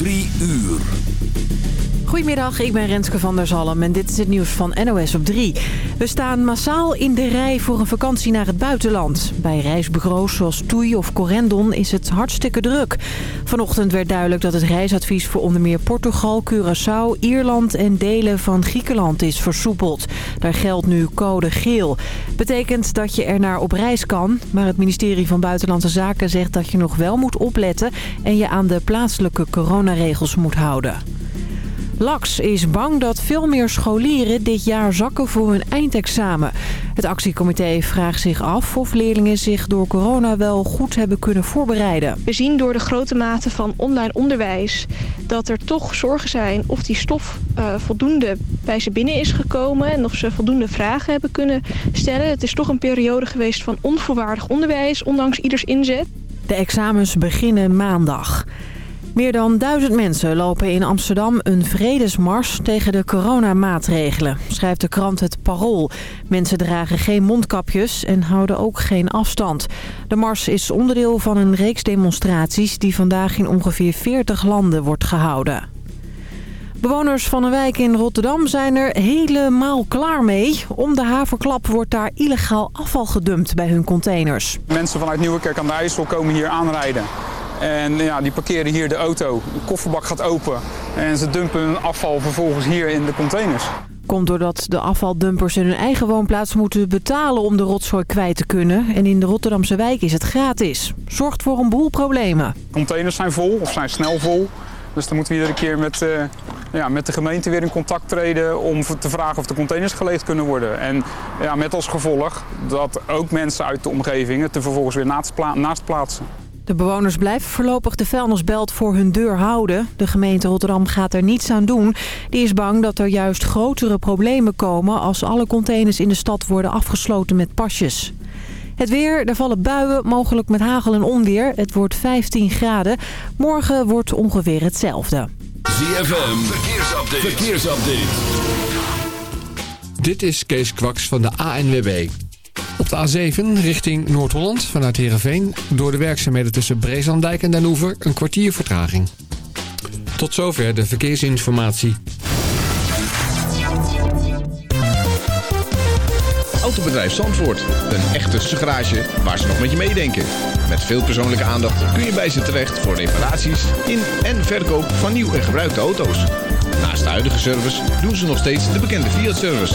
Uur. Goedemiddag, ik ben Renske van der Zalm en dit is het nieuws van NOS op 3. We staan massaal in de rij voor een vakantie naar het buitenland. Bij reisbureaus zoals TUI of Corendon is het hartstikke druk. Vanochtend werd duidelijk dat het reisadvies voor onder meer Portugal, Curaçao, Ierland en delen van Griekenland is versoepeld. Daar geldt nu code geel. Betekent dat je er naar op reis kan, maar het ministerie van Buitenlandse Zaken zegt dat je nog wel moet opletten en je aan de plaatselijke coronaregels moet houden. LAX is bang dat veel meer scholieren dit jaar zakken voor hun eindexamen. Het actiecomité vraagt zich af of leerlingen zich door corona wel goed hebben kunnen voorbereiden. We zien door de grote mate van online onderwijs dat er toch zorgen zijn of die stof uh, voldoende bij ze binnen is gekomen en of ze voldoende vragen hebben kunnen stellen. Het is toch een periode geweest van onvoorwaardig onderwijs, ondanks ieders inzet. De examens beginnen maandag. Meer dan duizend mensen lopen in Amsterdam een vredesmars tegen de coronamaatregelen, schrijft de krant Het Parool. Mensen dragen geen mondkapjes en houden ook geen afstand. De mars is onderdeel van een reeks demonstraties die vandaag in ongeveer 40 landen wordt gehouden. Bewoners van een wijk in Rotterdam zijn er helemaal klaar mee. Om de haverklap wordt daar illegaal afval gedumpt bij hun containers. Mensen vanuit Nieuwekerk aan de IJssel komen hier aanrijden. En ja, die parkeren hier de auto. De kofferbak gaat open. En ze dumpen hun afval vervolgens hier in de containers. Komt doordat de afvaldumpers in hun eigen woonplaats moeten betalen om de rotzooi kwijt te kunnen. En in de Rotterdamse wijk is het gratis. Zorgt voor een boel problemen. Containers zijn vol of zijn snel vol. Dus dan moeten we iedere keer met, uh, ja, met de gemeente weer in contact treden om te vragen of de containers geleegd kunnen worden. En ja, met als gevolg dat ook mensen uit de omgeving het er vervolgens weer naast, pla naast plaatsen. De bewoners blijven voorlopig de vuilnisbelt voor hun deur houden. De gemeente Rotterdam gaat er niets aan doen. Die is bang dat er juist grotere problemen komen... als alle containers in de stad worden afgesloten met pasjes. Het weer, er vallen buien, mogelijk met hagel en onweer. Het wordt 15 graden. Morgen wordt ongeveer hetzelfde. ZFM, verkeersupdate. verkeersupdate. Dit is Kees Kwaks van de ANWB. Op de A7 richting Noord-Holland vanuit Heerenveen... door de werkzaamheden tussen Breeslanddijk en Den Oever een kwartier vertraging. Tot zover de verkeersinformatie. Autobedrijf Zandvoort. Een echte garage waar ze nog met je meedenken. Met veel persoonlijke aandacht kun je bij ze terecht... voor reparaties in en verkoop van nieuw en gebruikte auto's. Naast de huidige service doen ze nog steeds de bekende Fiat-service...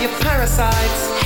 Your parasites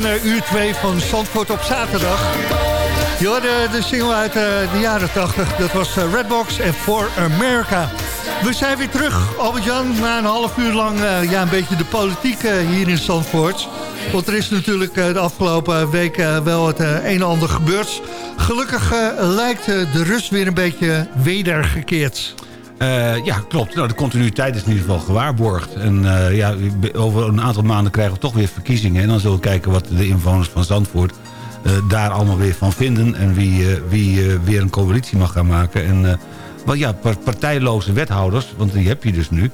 van uur 2 van Zandvoort op zaterdag. Je hoorde de single uit de jaren 80. Dat was Redbox en For America. We zijn weer terug, Albert-Jan, na een half uur lang ja, een beetje de politiek hier in Zandvoort. Want er is natuurlijk de afgelopen week wel het een en ander gebeurd. Gelukkig lijkt de rust weer een beetje wedergekeerd. Uh, ja, klopt. Nou, de continuïteit is in ieder geval gewaarborgd. En uh, ja, over een aantal maanden krijgen we toch weer verkiezingen. En dan zullen we kijken wat de inwoners van Zandvoort uh, daar allemaal weer van vinden. En wie, wie weer een coalitie mag gaan maken. En wel ja, partijloze wethouders, want die heb je dus nu.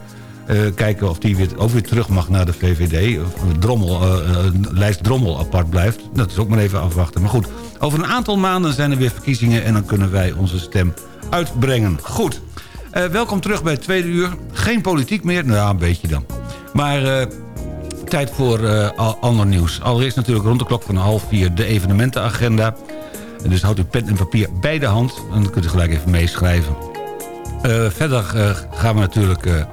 kijken of die weer, ook weer terug mag naar de VVD. Of Drommel, lijst Drommel apart blijft. Dat is ook maar even afwachten. Maar goed, over een aantal maanden zijn er weer verkiezingen... en dan kunnen wij onze stem uitbrengen. Goed. Uh, welkom terug bij het tweede uur. Geen politiek meer, nou een beetje dan. Maar uh, tijd voor uh, ander nieuws. Allereerst natuurlijk rond de klok van half vier de evenementenagenda. Dus houdt u pen en papier bij de hand. En dan kunt u gelijk even meeschrijven. verder gaan we natuurlijk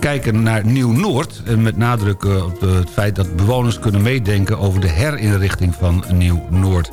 kijken naar Nieuw-Noord. En met nadruk op het feit dat bewoners kunnen meedenken... over de herinrichting van Nieuw-Noord.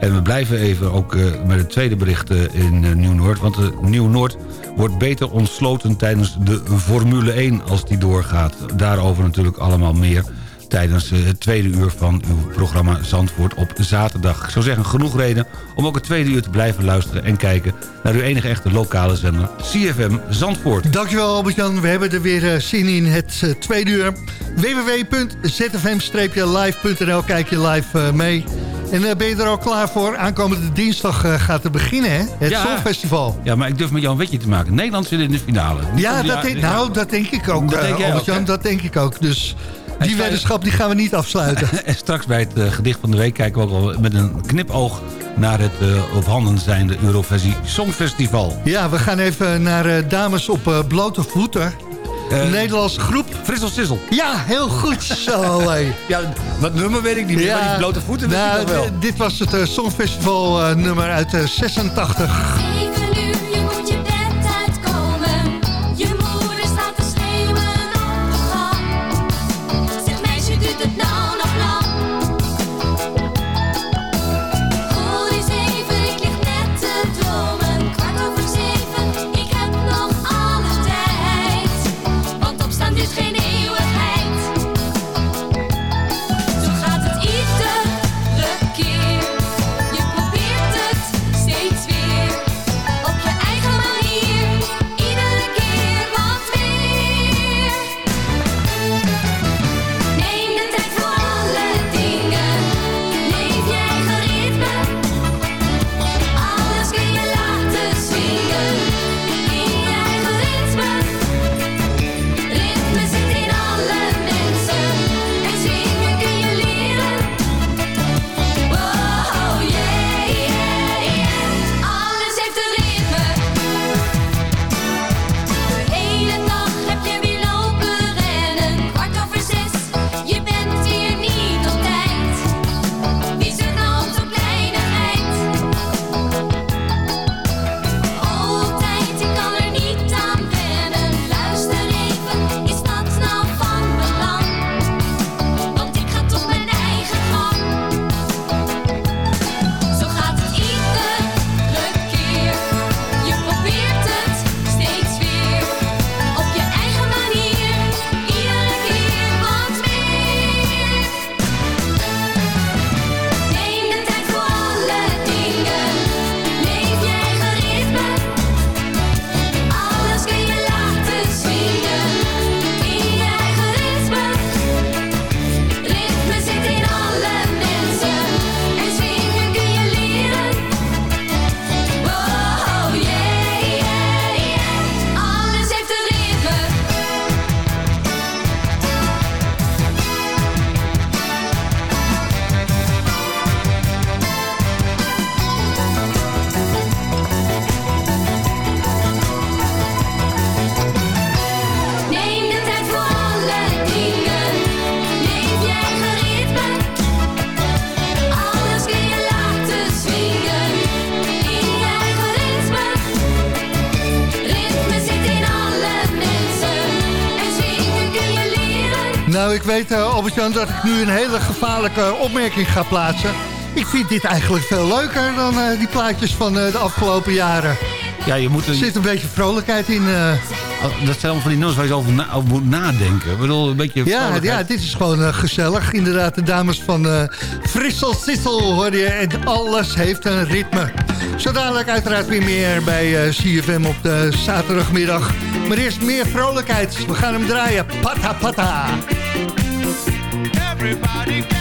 En we blijven even ook met het tweede bericht in Nieuw-Noord. Want Nieuw-Noord wordt beter ontsloten tijdens de Formule 1 als die doorgaat. Daarover natuurlijk allemaal meer tijdens eh, het tweede uur van uw programma Zandvoort op zaterdag. Ik zou zeggen, genoeg reden om ook het tweede uur te blijven luisteren... en kijken naar uw enige echte lokale zender, CFM Zandvoort. Dankjewel Albert-Jan, we hebben er weer uh, zin in het uh, tweede uur. www.zfm-live.nl, kijk je live mee... En uh, ben je er al klaar voor? Aankomende dinsdag uh, gaat het beginnen, hè? Het ja, Songfestival. Ja, maar ik durf met jou een wetje te maken. Nederland zit in de finale. ja, dat denk, nou, dat denk ik ook. Dat denk, uh, ook, Jan, dat denk ik ook. Dus die weddenschap die gaan we niet afsluiten. en straks bij het gedicht van de week kijken we ook al met een knipoog naar het op handen zijnde Eurovisie Songfestival. Ja, we gaan even naar dames op blote voeten. Uh, Nederlandse groep. Frissel Sissel. Ja, heel goed zo. ja, wat nummer weet ik niet meer, maar die blote voeten nou, wel. Dit was het uh, Songfestival uh, nummer uit 86. Nou, ik weet, uh, Albert-Jan, dat ik nu een hele gevaarlijke opmerking ga plaatsen. Ik vind dit eigenlijk veel leuker dan uh, die plaatjes van uh, de afgelopen jaren. Ja, je moet... Er zit een beetje vrolijkheid in. Dat zijn allemaal van die nummers waar je over, na, over moet nadenken. Ik bedoel, een beetje ja, ja, dit is gewoon gezellig. Inderdaad, de dames van Frissel Sissel hoor je. En alles heeft een ritme. Zo dadelijk uiteraard weer meer bij CFM op de zaterdagmiddag. Maar eerst meer vrolijkheid. We gaan hem draaien. Pata pata. Everybody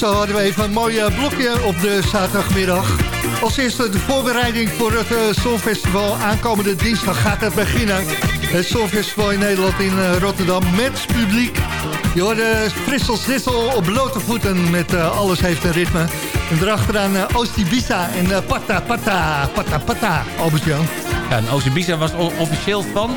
zo hadden we even een mooi eh, blokje op de zaterdagmiddag. Als eerste de voorbereiding voor het uh, Songfestival. Aankomende dinsdag gaat het beginnen. Het Songfestival in Nederland in eh, Rotterdam met publiek. Je hoorde Frissel Zissel op blote voeten met eh, Alles heeft een ritme. En erachteraan uh, Oostibisa en eh, Pata Pata Pata Pata. Albert-Jan. Ja, en Ozibisa was officieel van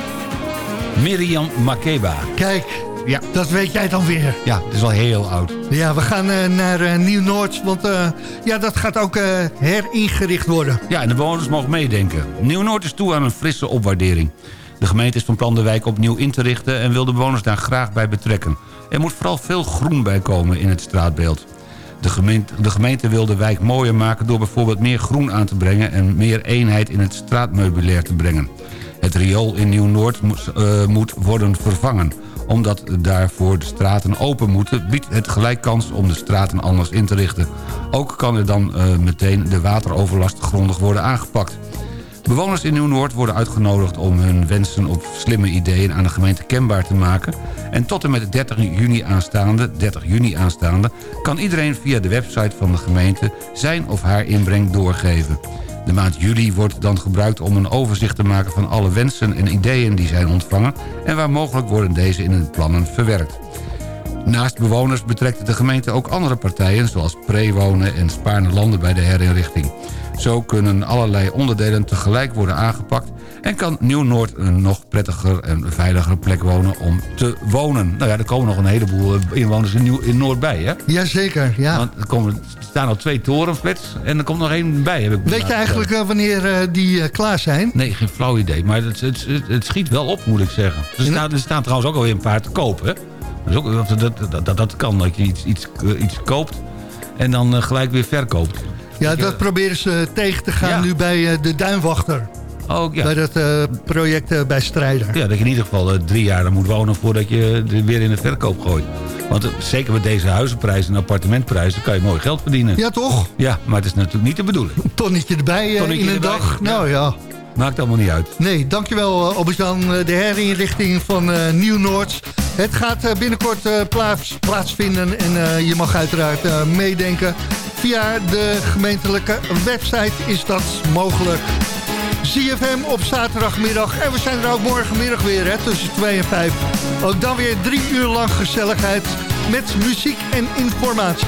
Miriam Makeba. Kijk, Ja. dat weet jij dan weer. Ja, het is al heel oud. Ja, we gaan eh, naar eh, Nieuw-Noord, want eh, ja, dat gaat ook heringericht worden. Ja, en de bewoners mogen meedenken. Nieuw-Noord is toe aan een frisse opwaardering. De gemeente is van plan de wijk opnieuw in te richten... en wil de bewoners daar graag bij betrekken. Er moet vooral veel groen bij komen in het straatbeeld. De gemeente, de gemeente wil de wijk mooier maken... door bijvoorbeeld meer groen aan te brengen... en meer eenheid in het straatmeubilair te brengen. Het riool in Nieuw-Noord moet, moet worden vervangen. Omdat daarvoor de straten open moeten... biedt het gelijk kans om de straten anders in te richten. Ook kan er dan eh, meteen de wateroverlast grondig worden aangepakt. Bewoners in Nieuw-Noord worden uitgenodigd om hun wensen op slimme ideeën aan de gemeente kenbaar te maken. En tot en met 30 juni aanstaande, 30 juni aanstaande kan iedereen via de website van de gemeente zijn of haar inbreng doorgeven. De maand juli wordt dan gebruikt om een overzicht te maken van alle wensen en ideeën die zijn ontvangen... en waar mogelijk worden deze in hun plannen verwerkt. Naast bewoners betrekt de gemeente ook andere partijen... zoals Prewonen en Spaarne Landen bij de herinrichting. Zo kunnen allerlei onderdelen tegelijk worden aangepakt... en kan Nieuw-Noord een nog prettiger en veiliger plek wonen om te wonen. Nou ja, er komen nog een heleboel eh, inwoners in, Nieuw in Noord bij, hè? Jazeker, ja. Want er, komen, er staan al twee torenflats en er komt nog één bij. Heb ik Weet je eigenlijk eh, wanneer eh, die klaar zijn? Nee, geen flauw idee. Maar het, het, het, het schiet wel op, moet ik zeggen. Er staan, er staan trouwens ook alweer een paar te koop, hè? Dus ook, dat, dat, dat, dat, kan, dat je iets, iets, iets koopt en dan gelijk weer verkoopt. Ja, dat proberen ze tegen te gaan Ja. nu bij de Duinwachter. Ook, ja. Bij dat eh, project eh, bij Strijder. Ja, dat je in ieder geval eh, drie jaar moet wonen voordat je er weer in de verkoop gooit. Want zeker met deze huizenprijzen en appartementprijzen kan je mooi geld verdienen. Ja, toch? Ja, maar het is natuurlijk niet de bedoeling. Tonnetje erbij Tonnetje in een erbij, dag. Nou ja. Maakt allemaal niet uit. Nee, dankjewel uh, Albert-Jan. De herinrichting van Nieuw-Noord. Het gaat binnenkort plaats, plaatsvinden en je mag uiteraard meedenken. Via de gemeentelijke website is dat mogelijk. ZFM op zaterdagmiddag. En we zijn er ook morgenmiddag weer hè, tussen 2 en 5. Ook dan weer drie uur lang gezelligheid met muziek en informatie.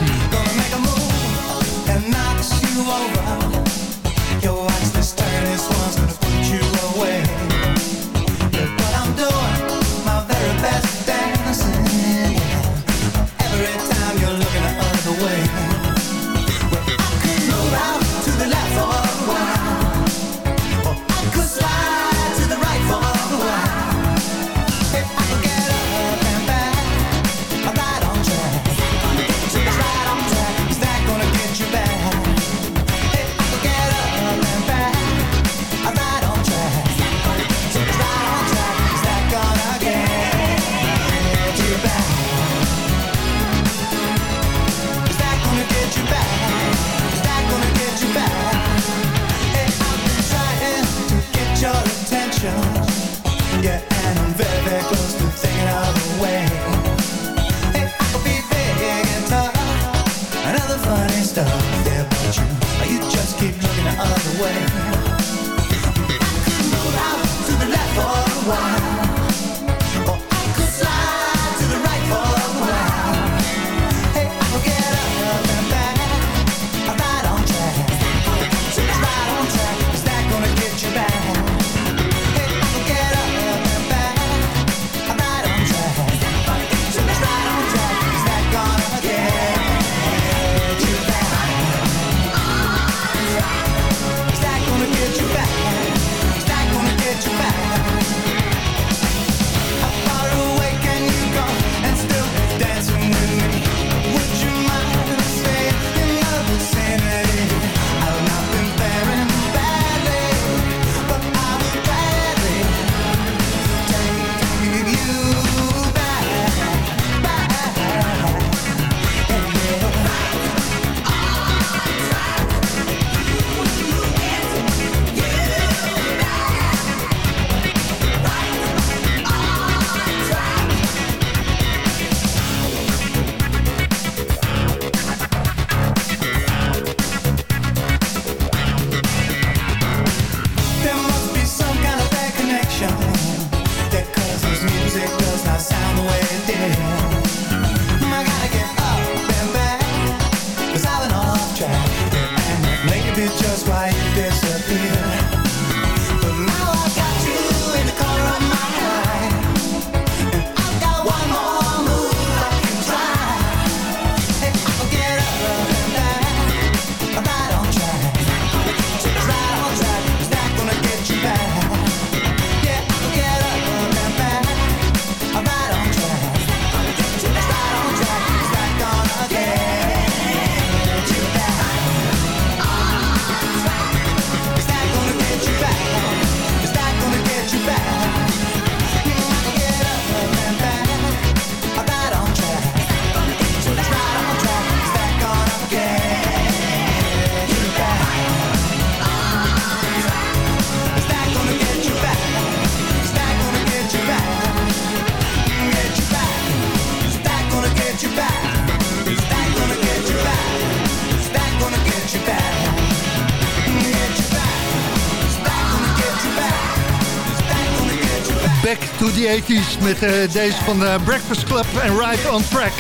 Back to the 80s met eh, deze van de Breakfast Club en Ride on Track.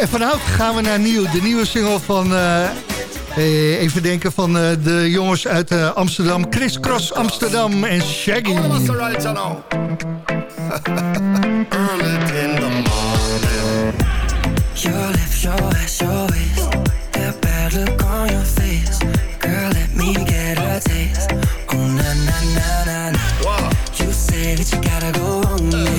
En vanouds gaan we naar nieuw, de nieuwe single van, eh, eh, even denken, van eh, de jongens uit eh, Amsterdam. Chris Cross Amsterdam en Shaggy. That you gotta go on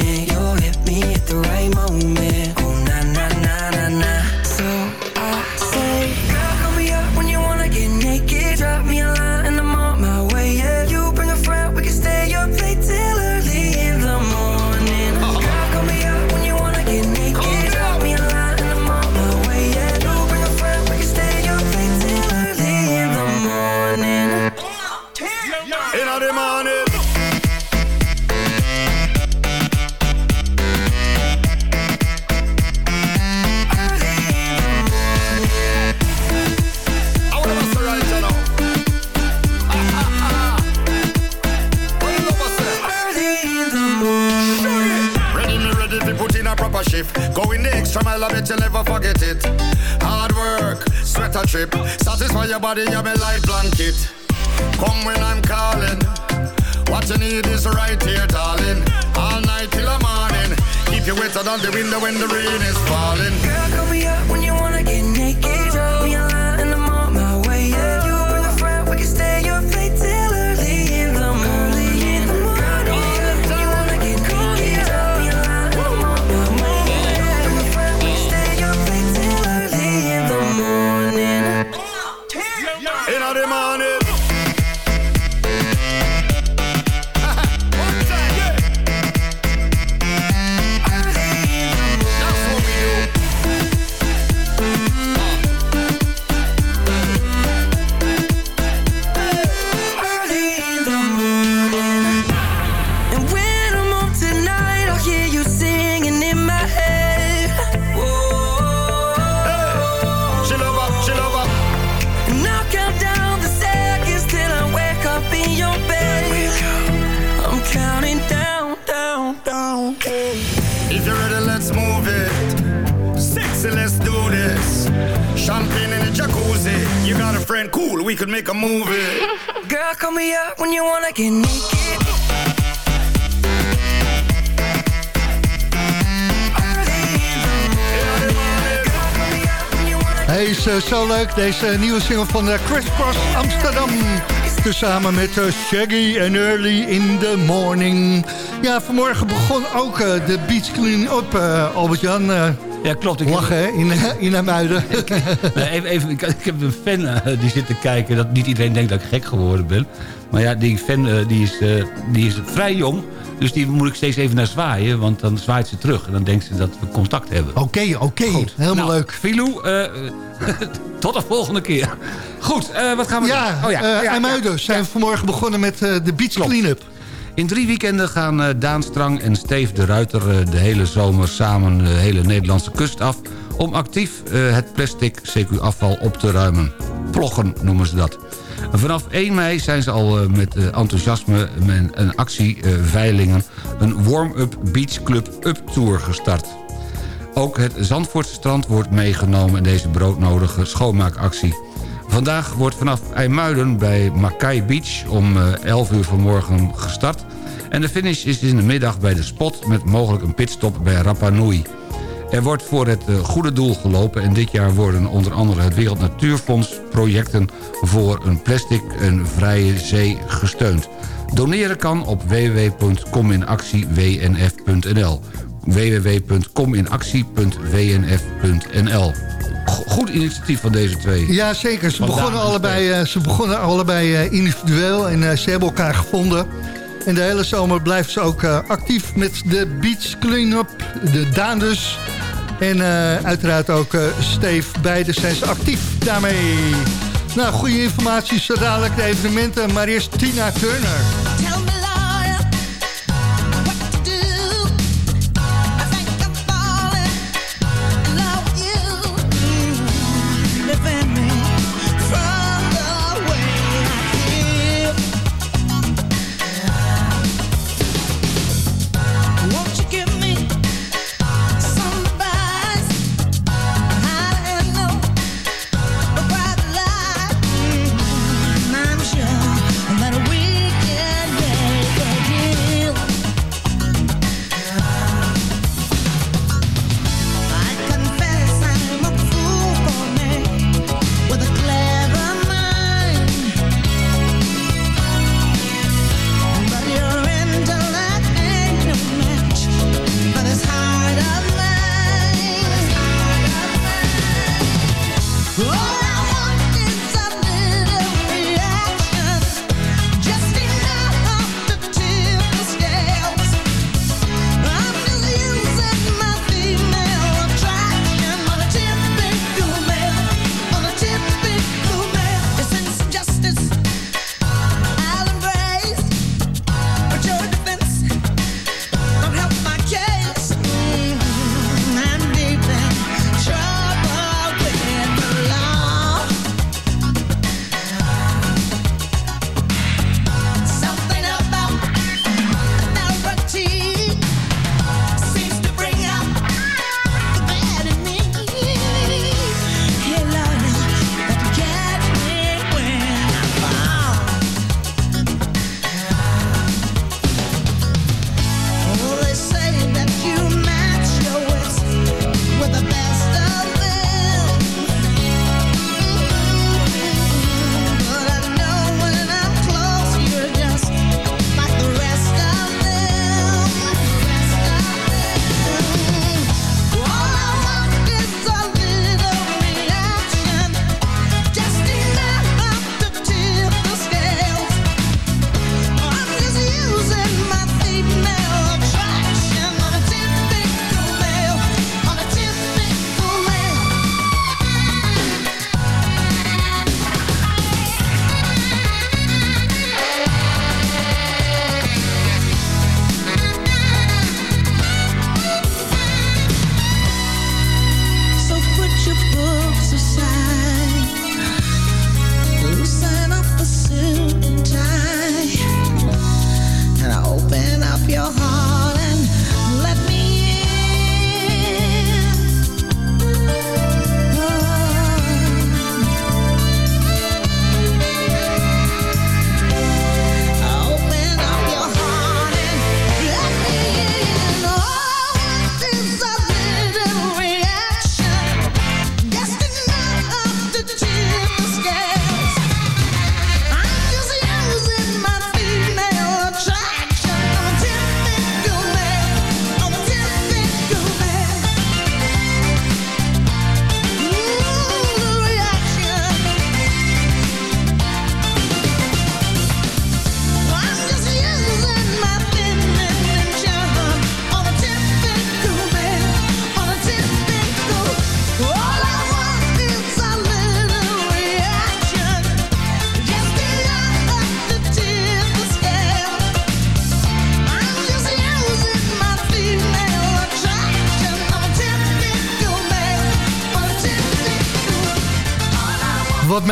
You got a friend, cool, we could make a movie. Girl, call me up when you wanna get naked. Hij is eh, zo leuk, deze nieuwe single van uh, Chris Cross Amsterdam. Tezamen met eh, Shaggy en Early in the Morning. Ja, vanmorgen begon ook de Beach Clean Up, eh, Albert-Jan. Ja, klopt. Ik lachen hè, in, in Amuiden. Nee, even, even, ik, ik heb een fan eh, die zit te kijken. Dat niet iedereen denkt dat ik gek geworden ben. Maar ja, die fan eh, die is, eh, die is vrij jong. Dus die moet ik steeds even naar zwaaien. Want dan zwaait ze terug. En dan denkt ze dat we contact hebben. Oké, oké. Helemaal Nou, leuk. Filou, tot de volgende keer. Goed, wat gaan we Ja, doen? Oh eh, ja, IJmuiden zijn vanmorgen begonnen met de Beach Clean Up. In drie weekenden gaan eh, Daan Strang en Steef de Ruiter... eh, de hele zomer samen de hele Nederlandse kust af... om actief eh, het plastic CQ-afval op te ruimen. Ploggen noemen ze dat. Vanaf 1 mei zijn ze al met enthousiasme met een actie Veilingen... een warm-up Beach Club Up Tour gestart. Ook het Zandvoortse strand wordt meegenomen in deze broodnodige schoonmaakactie. Vandaag wordt vanaf IJmuiden bij Makai Beach om eh, 11 uur vanmorgen gestart. En de finish is in de middag bij de spot met mogelijk een pitstop bij Rapa Nui. Er wordt voor het eh, goede doel gelopen en dit jaar worden onder andere het Wereld Natuurfonds projecten voor een plastic en vrije zee gesteund. Doneren kan op www.cominactiewnf.nl www.cominactie.wnf.nl Goed initiatief van deze twee. Ja, zeker. Ze begonnen dus allebei, eh, ze begonnen allebei eh, individueel en eh, ze hebben elkaar gevonden. En de hele zomer blijft ze ook actief met de Beach Cleanup, de Daan dus. En uiteraard ook eh Steve, beide zijn ze actief daarmee. Nou, goede informatie, zo dadelijk de evenementen, maar eerst Tina Turner.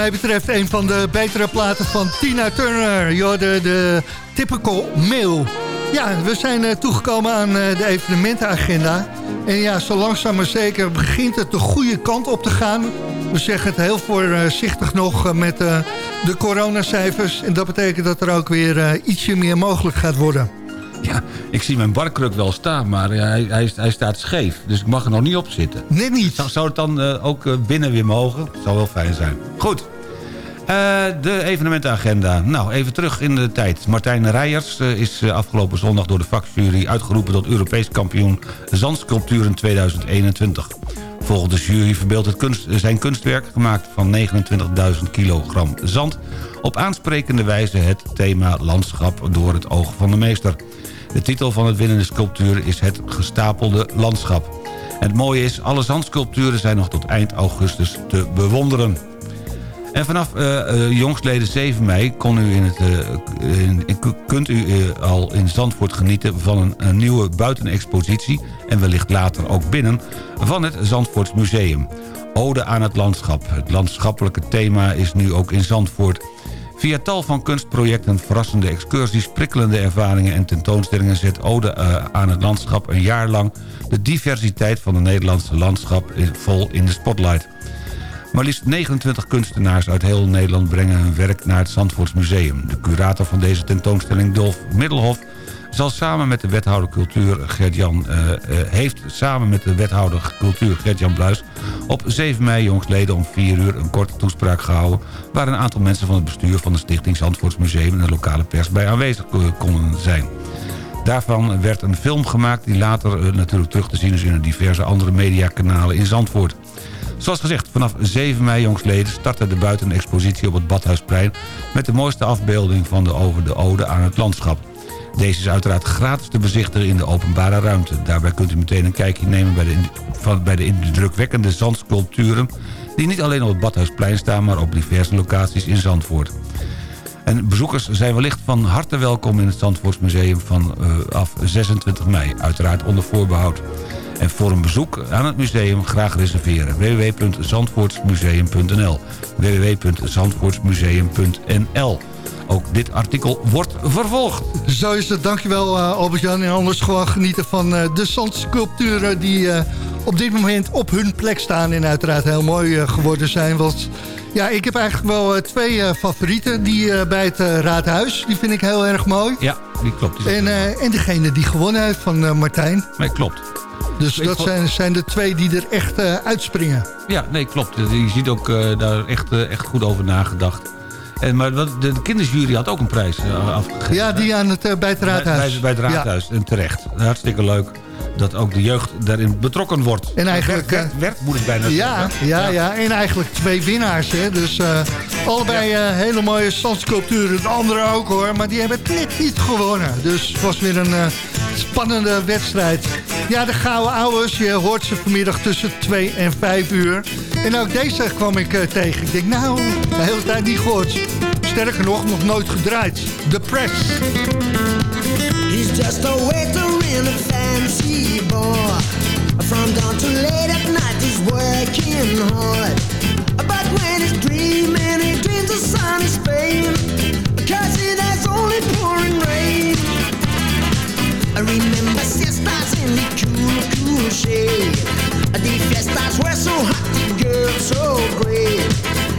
Mij betreft een van de betere platen van Tina Turner. Joh, de, de typical mail. Ja, we zijn eh, toegekomen aan eh, de evenementenagenda. En ja, zo langzaam maar zeker begint het de goede kant op te gaan. We zeggen het heel voorzichtig nog eh, met de coronacijfers. En dat betekent dat er ook weer ietsje meer mogelijk gaat worden. Ja, ik zie mijn barkruk wel staan, maar hij, hij, hij staat scheef. Dus ik mag er nog niet op zitten. Net niet. Zou, zou het dan ook binnen weer mogen? Zou wel fijn zijn. Goed. Eh, de evenementenagenda. Nou, even terug in de tijd. Martijn Rijers eh, is eh, afgelopen zondag door de vakjury uitgeroepen... tot Europees kampioen Zandsculpturen 2021. Volgens de jury verbeeldt het zijn kunstwerk... gemaakt van 29.000 kilogram zand... op aansprekende wijze het thema landschap door het oog van de meester. De titel van het winnende sculptuur is het gestapelde landschap. Het mooie is, alle zandsculpturen zijn nog tot eind augustus te bewonderen. En vanaf eh, eh, jongstleden 7 mei kon u in het, eh, in- kunt u al in Zandvoort genieten van een, nieuwe buitenexpositie... en wellicht later ook binnen, van het Zandvoorts Museum. Ode aan het landschap. Het landschappelijke thema is nu ook in Zandvoort. Via tal van kunstprojecten, verrassende excursies... prikkelende ervaringen en tentoonstellingen... zet Ode aan het landschap een jaar lang... de diversiteit van het Nederlandse landschap vol in de spotlight. Maar liefst 29 kunstenaars uit heel Nederland brengen hun werk naar het Zandvoorts Museum. De curator van deze tentoonstelling, Dolf Middelhof... zal samen met de wethouder cultuur Gert-Jan... eh, eh, heeft samen met de wethouder cultuur Gert-Jan Bluis... op 7 mei jongstleden om 4 uur een korte toespraak gehouden... waar een aantal mensen van het bestuur van de stichting Zandvoorts Museum... en de lokale pers bij aanwezig eh, konden zijn. Daarvan werd een film gemaakt die later natuurlijk terug te zien is... in diverse andere mediakanalen in Zandvoort. Zoals gezegd, vanaf 7 mei jongstleden startte de buitenexpositie op het Badhuisplein... met de mooiste afbeelding van de over de ode aan het landschap. Deze is uiteraard gratis te bezichtigen in de openbare ruimte. Daarbij kunt u meteen een kijkje nemen bij de, van, bij de indrukwekkende zandsculpturen... die niet alleen op het Badhuisplein staan, maar op diverse locaties in Zandvoort. En bezoekers zijn wellicht van harte welkom in het Zandvoortsmuseum van eh, af 26 mei. Uiteraard onder voorbehoud. En voor een bezoek aan het museum graag reserveren. www.zandvoortsmuseum.nl www.zandvoortsmuseum.nl Ook dit artikel wordt vervolgd. Zo is het, dankjewel uh, Albert-Jan. En anders gewoon genieten van uh, de zandsculpturen die op dit moment op hun plek staan. En uiteraard heel mooi geworden zijn. Want ja, ik heb eigenlijk wel uh, twee uh, favorieten. Die uh, bij het Raadhuis, die vind ik heel erg mooi. Ja, die klopt. Die en, en degene die gewonnen heeft van Martijn. Nee, klopt. Dus ik dat zijn, zijn de twee die er echt uh, uitspringen. Ja, nee, klopt. Je ziet ook uh, daar echt, uh, echt goed over nagedacht. En, maar de, de kindersjury had ook een prijs afgegeven. Ja, die aan het, bij het raadhuis. Bij, bij, bij het raadhuis, ja. en terecht. Hartstikke leuk dat ook de jeugd daarin betrokken wordt. En eigenlijk... Werd, werd, werd moet ik bijna ja, zeggen. Ja, ja, en eigenlijk twee winnaars. Hè? Dus uh, allebei uh, hele mooie zandsculpturen. De andere ook hoor, maar die hebben het net niet gewonnen. Dus het was weer een uh, spannende wedstrijd. Ja, de gouden ouders, je hoort ze vanmiddag tussen 2 en 5 uur. En ook deze kwam ik tegen. Ik denk, nou, de hele tijd niet gehoord. Sterker nog, nog nooit gedraaid. The Press. He's just a waiter in a fancy bar. From dawn to late at night, he's working hard. But when he's dreaming, he dreams of sunny Spain. Cause it has only pouring rain. I remember siestas in the cool, cool shade. The fiestas were so hot, the girls so great.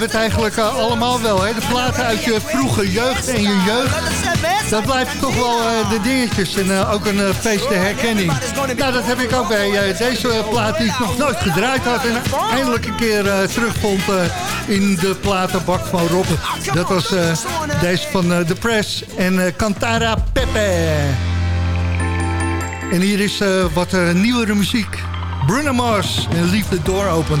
hebben het eigenlijk eh, allemaal wel. Hè? De platen uit je vroege jeugd en je jeugd. Dat blijven toch wel eh, de dingetjes. En eh, ook een feest der herkenning. Nou, dat heb ik ook bij deze plaat die ik nog nooit gedraaid had. En eindelijk een keer terugvond in de platenbak van Rob. Dat was deze van The Press en Cantara Pepe. En hier is wat nieuwere muziek. Bruno Mars en Leave the Door Open.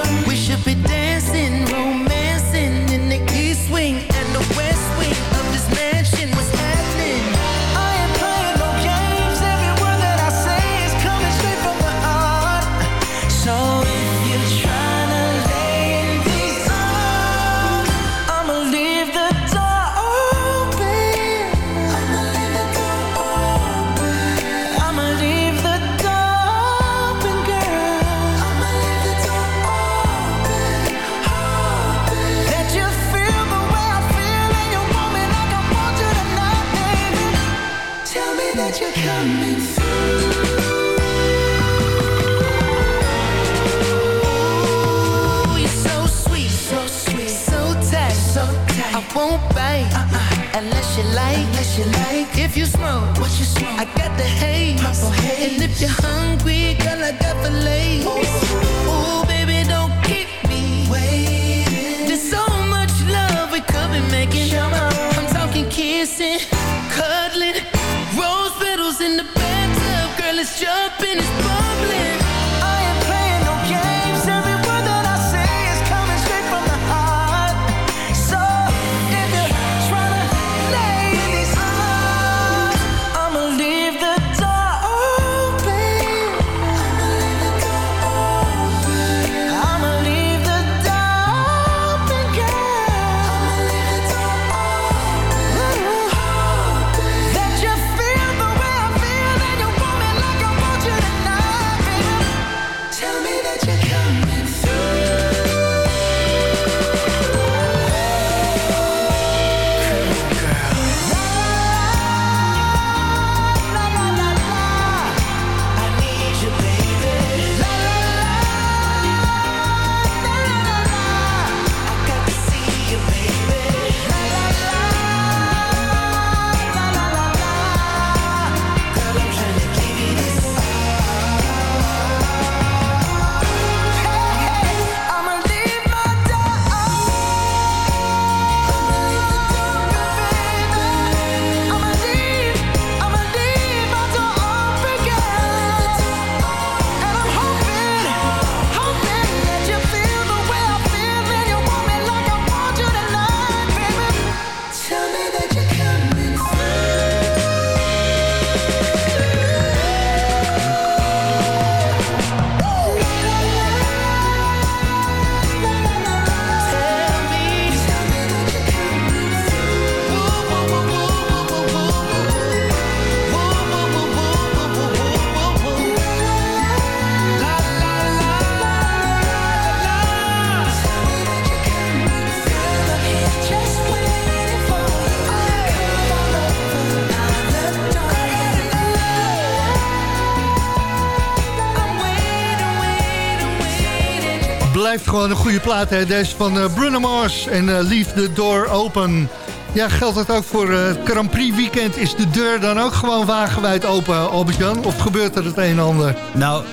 Gewoon een goede plaat, hè? Deze van eh, Bruno Mars en eh, Leave the Door Open. Ja, geldt dat ook voor eh, het Grand Prix weekend? Is de deur dan ook gewoon wagenwijd open, Albert-Jan? Of gebeurt er het een en ander? Nou,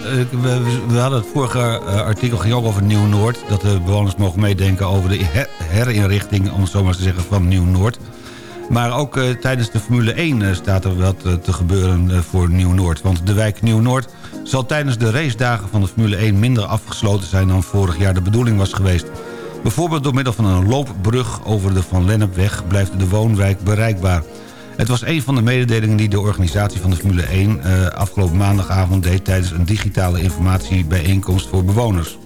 we, we hadden het vorige artikel ging ook over Nieuw-Noord. Dat de bewoners mogen meedenken over de her- herinrichting, om het zo maar te zeggen, van Nieuw-Noord. Maar ook tijdens de Formule 1 eh, staat er wat te gebeuren voor Nieuw-Noord. Want de wijk Nieuw-Noord zal tijdens de racedagen van de Formule 1 minder afgesloten zijn dan vorig jaar de bedoeling was geweest. Bijvoorbeeld door middel van een loopbrug over de Van Lennepweg blijft de woonwijk bereikbaar. Het was een van de mededelingen die de organisatie van de Formule 1... eh, afgelopen maandagavond deed tijdens een digitale informatiebijeenkomst voor bewoners.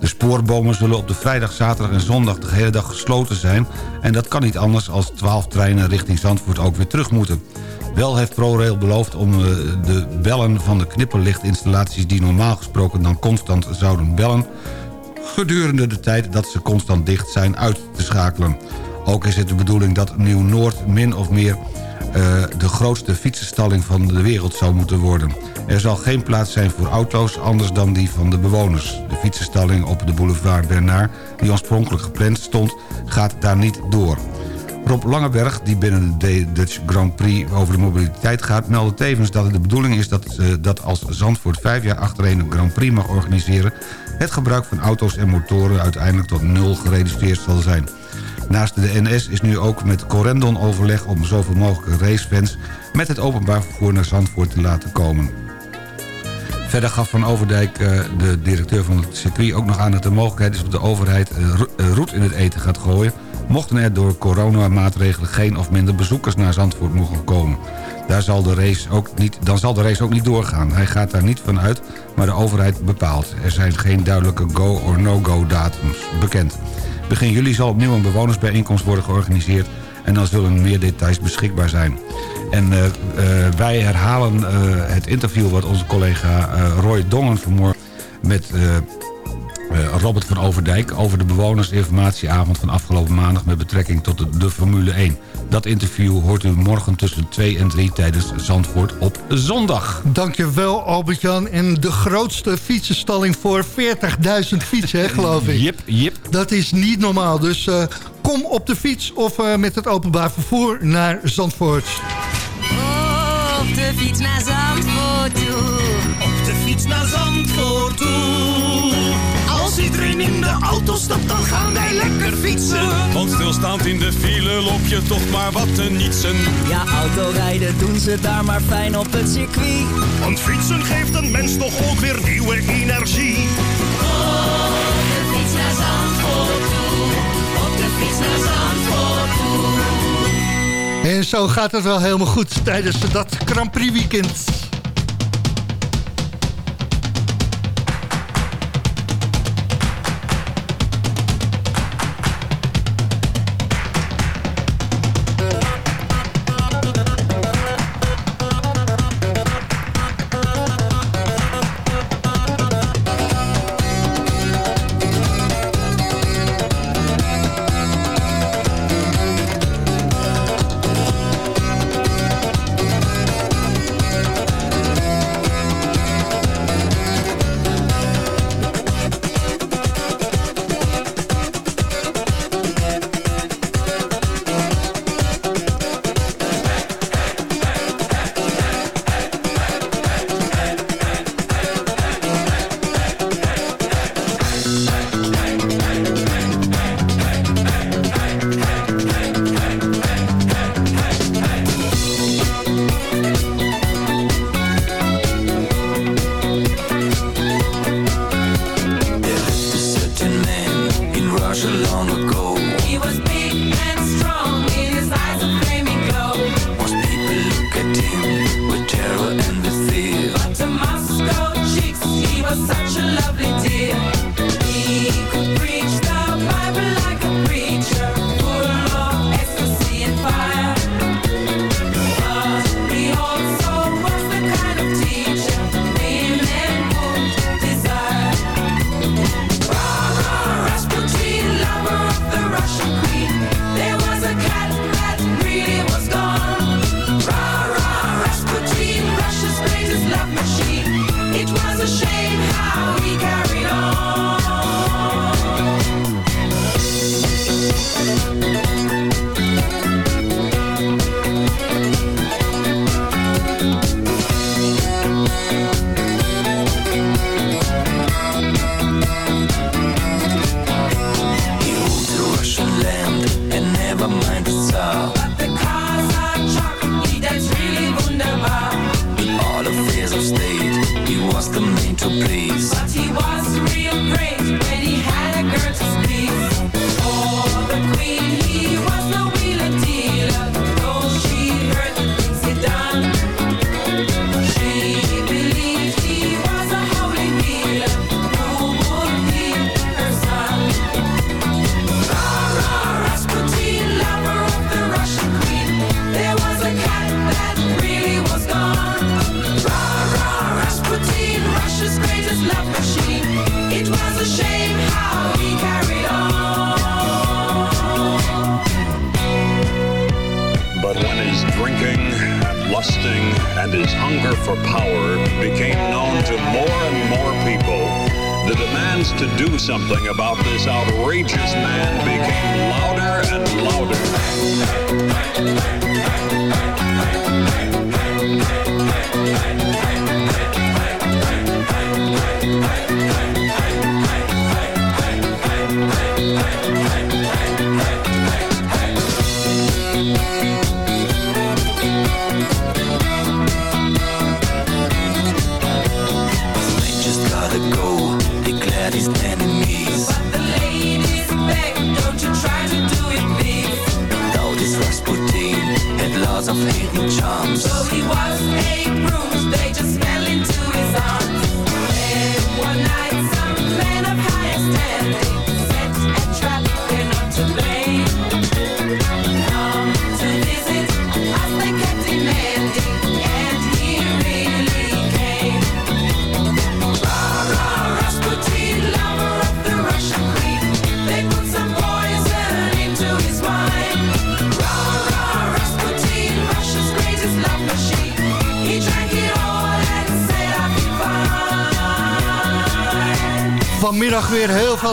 De spoorbomen zullen op de vrijdag, zaterdag en zondag de hele dag gesloten zijn... en dat kan niet anders als 12 treinen richting Zandvoort ook weer terug moeten. Wel heeft ProRail beloofd om eh, de bellen van de knipperlichtinstallaties... die normaal gesproken dan constant zouden bellen... gedurende de tijd dat ze constant dicht zijn uit te schakelen. Ook is het de bedoeling dat Nieuw-Noord min of meer... eh, de grootste fietsenstalling van de wereld zou moeten worden. Er zal geen plaats zijn voor auto's anders dan die van de bewoners. De fietsenstalling op de boulevard Bernard, die oorspronkelijk gepland stond... gaat daar niet door. Rob Langeberg, die binnen de Dutch Grand Prix over de mobiliteit gaat... meldde tevens dat het de bedoeling is dat, eh, dat als Zandvoort vijf jaar achtereen een Grand Prix mag organiseren... het gebruik van auto's en motoren uiteindelijk tot nul gereduceerd zal zijn. Naast de NS is nu ook met Corendon overleg om zoveel mogelijk racefans... met het openbaar vervoer naar Zandvoort te laten komen. Verder gaf Van Overdijk, eh, de directeur van het circuit, ook nog aan dat de mogelijkheid is dat de overheid eh, ro- roet in het eten gaat gooien. Mochten er door coronamaatregelen geen of minder bezoekers naar Zandvoort mogen komen. Daar zal de race ook niet, dan zal de race ook niet doorgaan. Hij gaat daar niet van uit, maar de overheid bepaalt. Er zijn geen duidelijke go- or no-go datums bekend. Begin juli zal opnieuw een bewonersbijeenkomst worden georganiseerd... en dan zullen meer details beschikbaar zijn. En eh, eh, wij herhalen eh, het interview wat onze collega Roy Dongen vanmorgen... met Robert van Overdijk over de bewonersinformatieavond van afgelopen maandag... met betrekking tot de, de Formule 1. Dat interview hoort u morgen tussen 2 en 3 tijdens Zandvoort op zondag. Dankjewel Albert-Jan. En de grootste fietsenstalling voor 40.000 fietsen, hè, geloof ik. Jip, jip. Dat is niet normaal. Dus eh, kom op de fiets of eh, met het openbaar vervoer naar Zandvoort. Op de fiets naar Zandvoort auto stapt, dan gaan wij lekker fietsen. Want stilstaand in de file loop je toch maar wat te nietsen. Ja, autorijden doen ze daar maar fijn op het circuit. Want fietsen geeft een mens toch ook weer nieuwe energie. Op de fiets naar Zandvoort toe. Op de fiets naar Zandvoort toe. En zo gaat het wel helemaal goed tijdens dat Grand Prix weekend.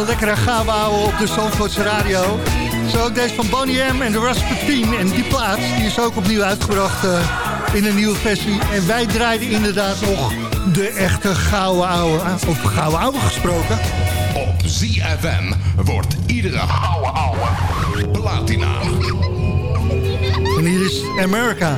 lekker lekkere gaba op de Zandvoortse radio. Zo ook deze van Bonnie M en de Rasputin. En die plaats die is ook opnieuw uitgebracht eh, in een nieuwe versie. En wij draaiden inderdaad nog de echte gouden ouwe. Eh, of gouden ouwe gesproken. Op ZFM wordt iedere gouden ouwe platina. En hier is Amerika.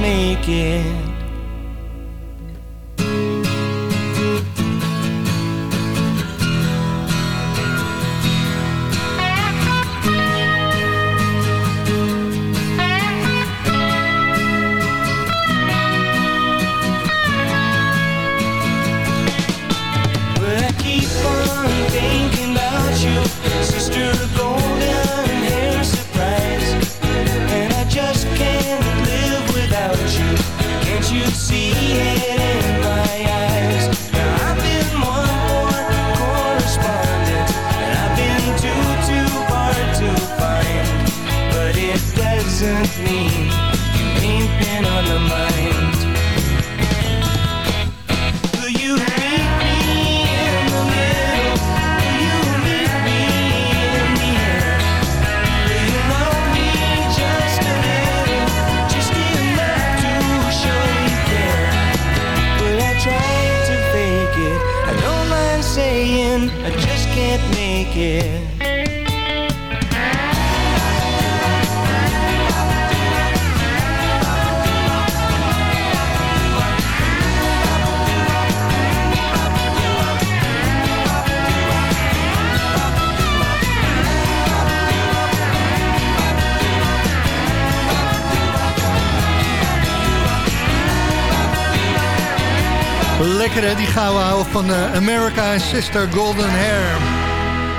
make it. die gouden houden van uh, America Sister Golden Hair.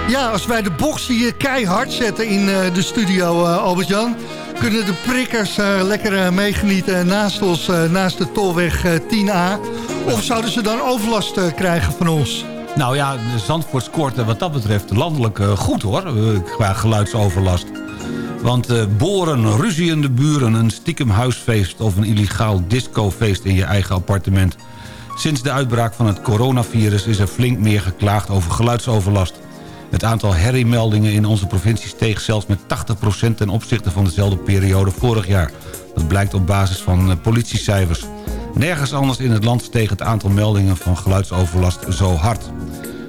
Ja, als wij de box hier keihard zetten in eh, de studio, eh, Albert-Jan... kunnen de prikkers lekker meegenieten naast ons, naast de tolweg 10A. Of zouden ze dan overlast krijgen van ons? Nou ja, Zandvoort scoort wat dat betreft landelijk goed hoor, qua geluidsoverlast. Want uh, boren, ruziende buren, een stiekem huisfeest of een illegaal discofeest in je eigen appartement... Sinds de uitbraak van het coronavirus is er flink meer geklaagd over geluidsoverlast. Het aantal herriemeldingen in onze provincie steeg zelfs met 80% ten opzichte van dezelfde periode vorig jaar. Dat blijkt op basis van eh, politiecijfers. Nergens anders in het land steeg het aantal meldingen van geluidsoverlast zo hard.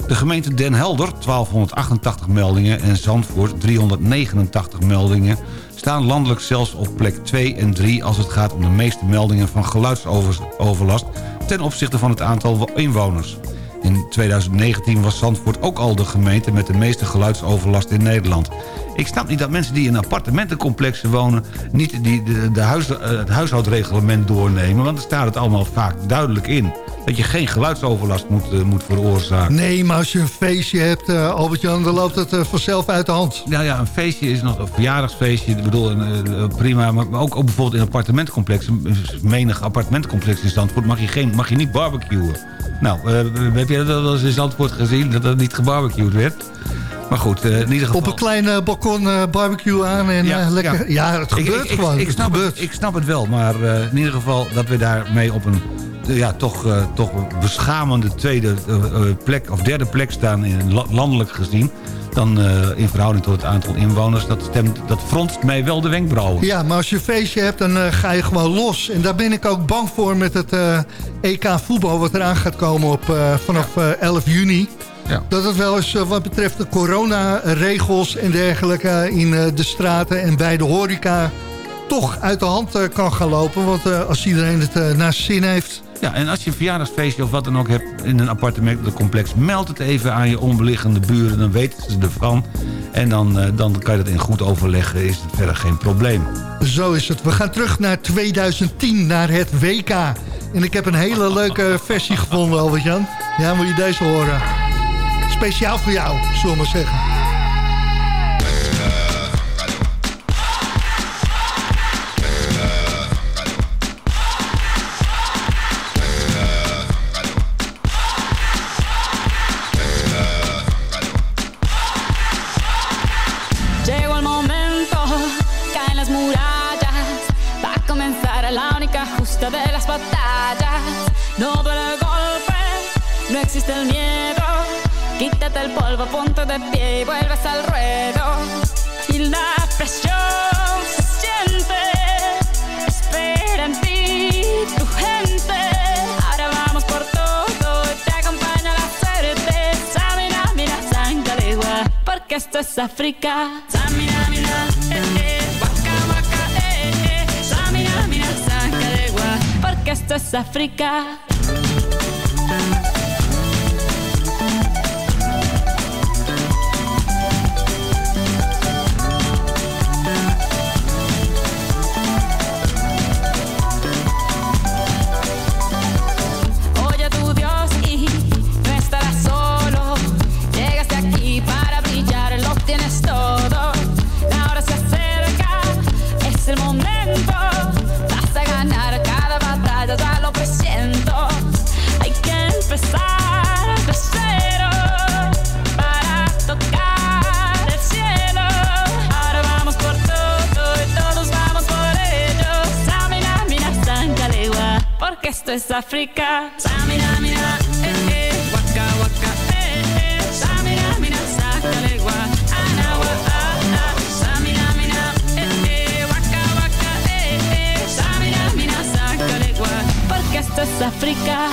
De gemeente Den Helder, 1288 meldingen en Zandvoort 389 meldingen... staan landelijk zelfs op plek 2 en 3 als het gaat om de meeste meldingen van geluidsoverlast... ten opzichte van het aantal inwoners. In 2019 was Zandvoort ook al de gemeente met de meeste geluidsoverlast in Nederland. Ik snap niet dat mensen die in appartementencomplexen wonen... niet die, de, de huis, eh, het huishoudreglement doornemen... want er staat het allemaal vaak duidelijk in. Dat je geen geluidsoverlast moet, eh, moet veroorzaken. Nee, maar als je een feestje hebt, eh, Albert-Jan, dan loopt het vanzelf uit de hand. Ja, ja, een feestje is nog een verjaardagsfeestje. Ik bedoel, prima. Maar ook, ook bijvoorbeeld in appartementcomplexen... menig appartementcomplex in Zandvoort... mag je, geen, mag je niet barbecuen. Nou, eh, heb je dat wel eens in Zandvoort gezien? Dat er niet gebarbecued werd? Maar goed, eh, in ieder geval... Op een klein eh, balkon barbecue aan en lekker... Ja, het gebeurt ik, ik, gewoon. Ik, snap het, ik snap het wel, maar in ieder geval dat we daarmee op een ja, toch, eh, toch beschamende tweede eh, eh, plek of derde plek staan in, la- landelijk gezien. Dan in verhouding tot het aantal inwoners. Dat, stemt, dat fronst mij wel de wenkbrauwen. Ja, maar als je een feestje hebt, dan ga je gewoon los. En daar ben ik ook bang voor met het EK voetbal... wat eraan gaat komen op, vanaf eh, 11 juni. Ja. Dat het wel eens wat betreft de coronaregels en dergelijke... in de straten en bij de horeca toch uit de hand eh, kan gaan lopen. Want eh, als iedereen het eh, naar zin heeft... Ja, en als je een verjaardagsfeestje of wat dan ook hebt in een appartementencomplex... meld het even aan je onbeliggende buren, dan weten ze ervan. En dan, dan kan je dat in goed overleggen, is het verder geen probleem. Zo is het. We gaan terug naar 2010, naar het WK. En ik heb een hele leuke versie gevonden, Albert-Jan. Ja, moet je deze horen. Speciaal voor jou, zullen we maar zeggen. No existe el miedo, quítate el polvo, ponte de pie y vuelves al ruedo. Y la presión se siente, espera en ti tu gente. Ahora vamos por todo, te acompaña la suerte. Samina, mira, sangalegua, porque esto es África. Samina, mira, eh, eh, waka, waka. Samina, mira, sangalegua, porque esto es África. Esto es África. Samina, mina, eh, eh, waka, waka, eh, eh. Samina, mina, sangalegua, anawa, ah, ah. Samina, mina, eh, eh, waka, waka, eh, eh. Samina, mina, sangalegua, porque esto es África.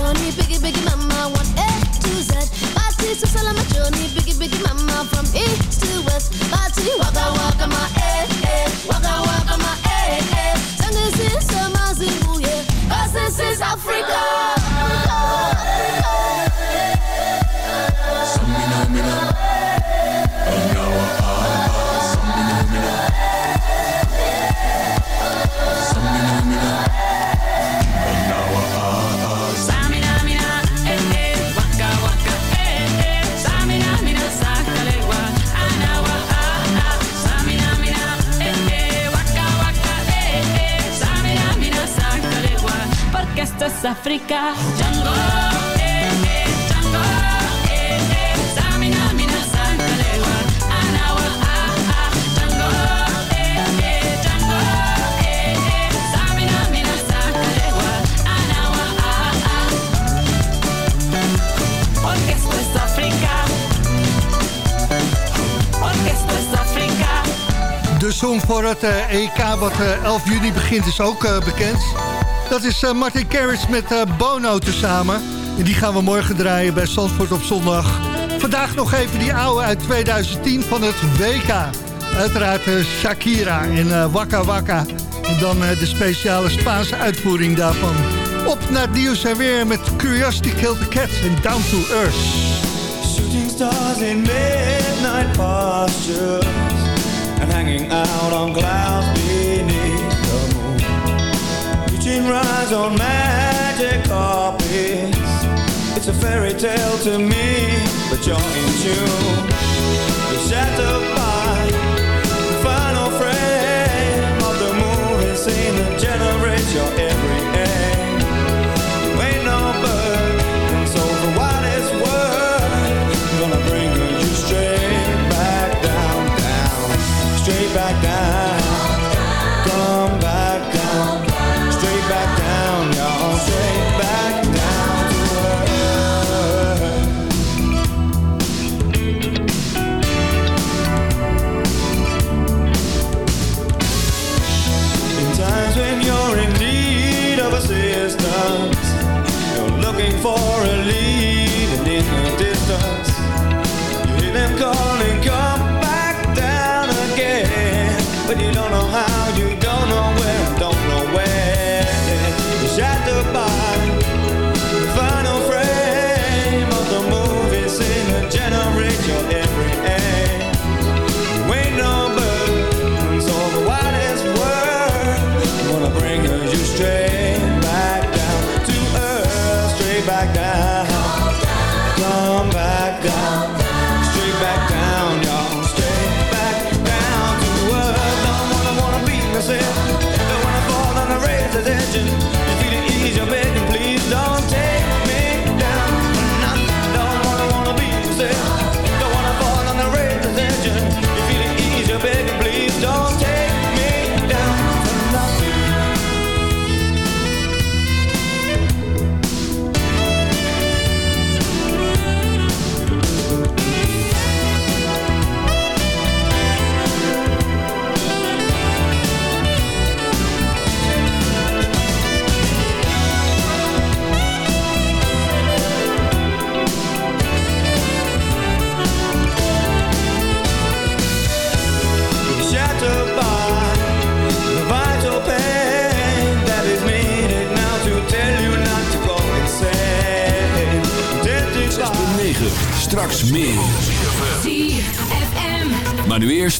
On my biggie, biggie, mama, one A to Z. Party on my biggie, biggie, mama, from east to west. Party, waka, waka, my eh, Africa. Es África. De song voor het eh, EK wat eh, 11 juni begint is ook eh, bekend. Dat is eh, Martin Garrix met eh, Bono tezamen. En die gaan we morgen draaien bij Zandvoort op zondag. Vandaag nog even die oude uit 2010 van het WK. Uiteraard eh, Shakira eh, Waka Waka. En dan de speciale Spaanse uitvoering daarvan. Op naar het nieuws en weer met Curiosity Killed the Cat en Down to Earth. Shooting stars in midnight postures and hanging out on clouds beneath. Reaching rise on magic carpets. It's a fairy tale to me, but you're in tune. You're shattered by the final frame of the movie scene that generates your every aim. You ain't no bird, and so for what it's worth, I'm gonna bring you straight back down, down, straight back